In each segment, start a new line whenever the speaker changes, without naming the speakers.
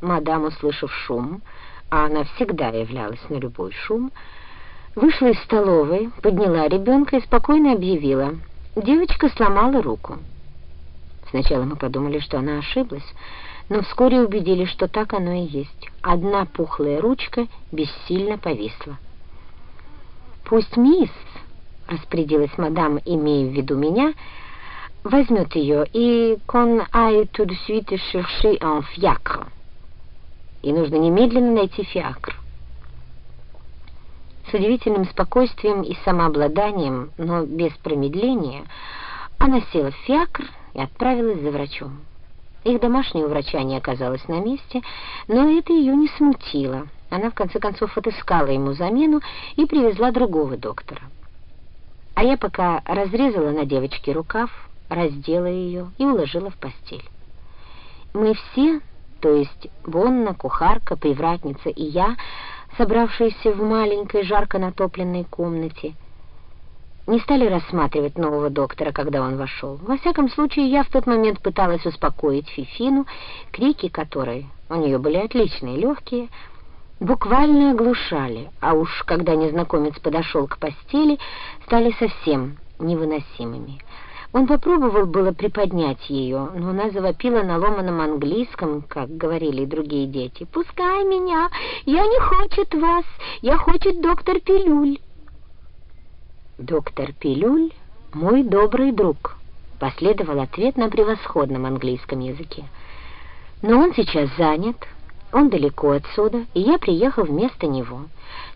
Мадам, услышав шум, а она всегда являлась на любой шум, вышла из столовой, подняла ребенка и спокойно объявила. Девочка сломала руку. Сначала мы подумали, что она ошиблась, но вскоре убедились, что так оно и есть. Одна пухлая ручка бессильно повисла. «Пусть мисс», — распорядилась мадам, имея в виду меня, — возьмет ее и «qu'on aille tout de suite chercher un fiacre». И нужно немедленно найти фиакр. С удивительным спокойствием и самообладанием, но без промедления, она села в фиакр и отправилась за врачом. Их домашнего врача не оказалось на месте, но это ее не смутило. Она, в конце концов, отыскала ему замену и привезла другого доктора. А я пока разрезала на девочке рукав, раздела ее и уложила в постель. Мы все, то есть Бонна, кухарка, привратница и я, собравшиеся в маленькой жарко натопленной комнате, не стали рассматривать нового доктора, когда он вошел. Во всяком случае, я в тот момент пыталась успокоить Фифину, крики которой у нее были отличные, легкие, буквально оглушали, а уж когда незнакомец подошел к постели, стали совсем невыносимыми. Он попробовал было приподнять ее, но она завопила на ломаном английском, как говорили другие дети. «Пускай меня! Я не хочет вас! Я хочет доктор Пилюль!» «Доктор Пилюль — мой добрый друг», — последовал ответ на превосходном английском языке. «Но он сейчас занят, он далеко отсюда, и я приехал вместо него.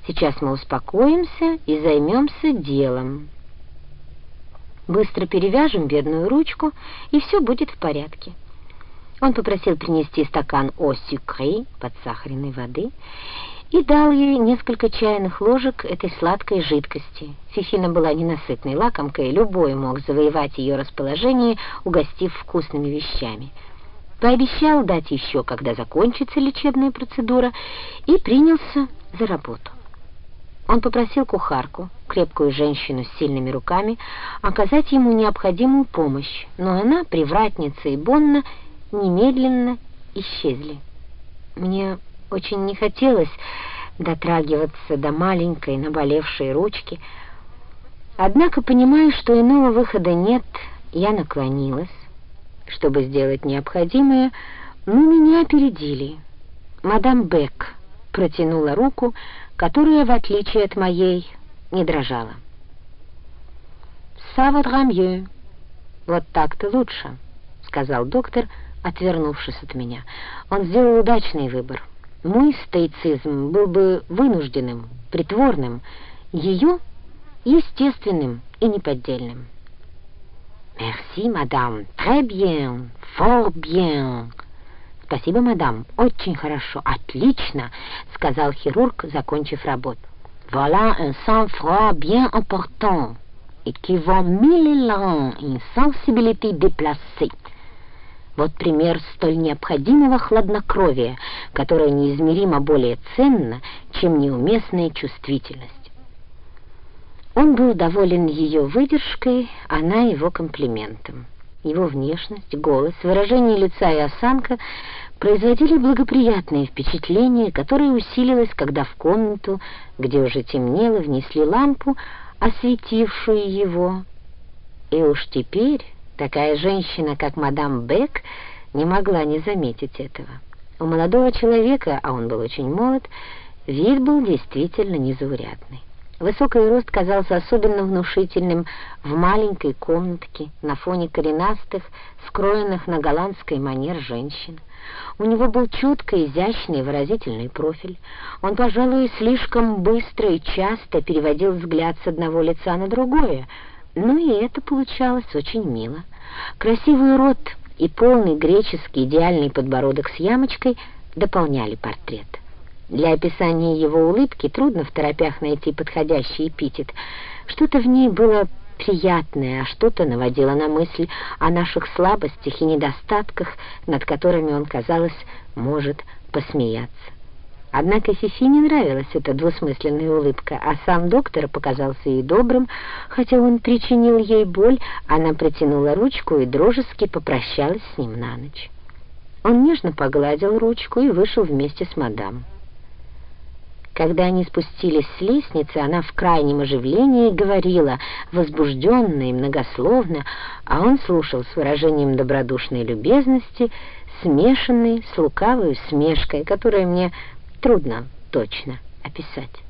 Сейчас мы успокоимся и займемся делом. Быстро перевяжем бедную ручку, и все будет в порядке». Он попросил принести стакан «О сюкрé» подсахаренной воды и дал ей несколько чайных ложек этой сладкой жидкости. Фифина была ненасытной лакомкой, любой мог завоевать ее расположение, угостив вкусными вещами. Пообещал дать еще, когда закончится лечебная процедура, и принялся за работу. Он попросил кухарку, крепкую женщину с сильными руками, оказать ему необходимую помощь, но она, привратница и Бонна, немедленно исчезли. Мне очень не хотелось дотрагиваться до маленькой наболевшей ручки. Однако, понимая, что иного выхода нет, я наклонилась, чтобы сделать необходимое, но меня опередили. Мадам Бек протянула руку, которая, в отличие от моей, не дрожала. «Сава драмье, вот так-то лучше», — сказал доктор, отвернувшись от меня. Он сделал удачный выбор — мой стоицизм был бы вынужденным, притворным, ее — естественным и неподдельным. «Мерси, мадам, très bien, fort bien». «Спасибо, мадам, очень хорошо, отлично», — сказал хирург, закончив работу. «Voilà un sang-froid bien important et qui va mille ans, une sensibilité déplacée». Вот пример столь необходимого хладнокровия, которое неизмеримо более ценно, чем неуместная чувствительность. Он был доволен ее выдержкой, она его комплиментом. Его внешность, голос, выражение лица и осанка производили благоприятное впечатление, которое усилилось, когда в комнату, где уже темнело, внесли лампу, осветившую его. И уж теперь Такая женщина, как мадам Бек, не могла не заметить этого. У молодого человека, а он был очень молод, вид был действительно незаурядный. Высокий рост казался особенно внушительным в маленькой комнатке на фоне коренастых, скроенных на голландской манер женщин. У него был чутко изящный выразительный профиль. Он, пожалуй, слишком быстро и часто переводил взгляд с одного лица на другое — ну и это получалось очень мило. Красивый рот и полный греческий идеальный подбородок с ямочкой дополняли портрет. Для описания его улыбки трудно в торопях найти подходящий эпитет. Что-то в ней было приятное, а что-то наводило на мысль о наших слабостях и недостатках, над которыми он, казалось, может посмеяться. Однако Фифи не нравилась эта двусмысленная улыбка, а сам доктор показался ей добрым, хотя он причинил ей боль, она протянула ручку и дружески попрощалась с ним на ночь. Он нежно погладил ручку и вышел вместе с мадам. Когда они спустились с лестницы, она в крайнем оживлении говорила, возбужденно и многословно, а он слушал с выражением добродушной любезности, смешанной с лукавой усмешкой, которую мне трудно точно описать.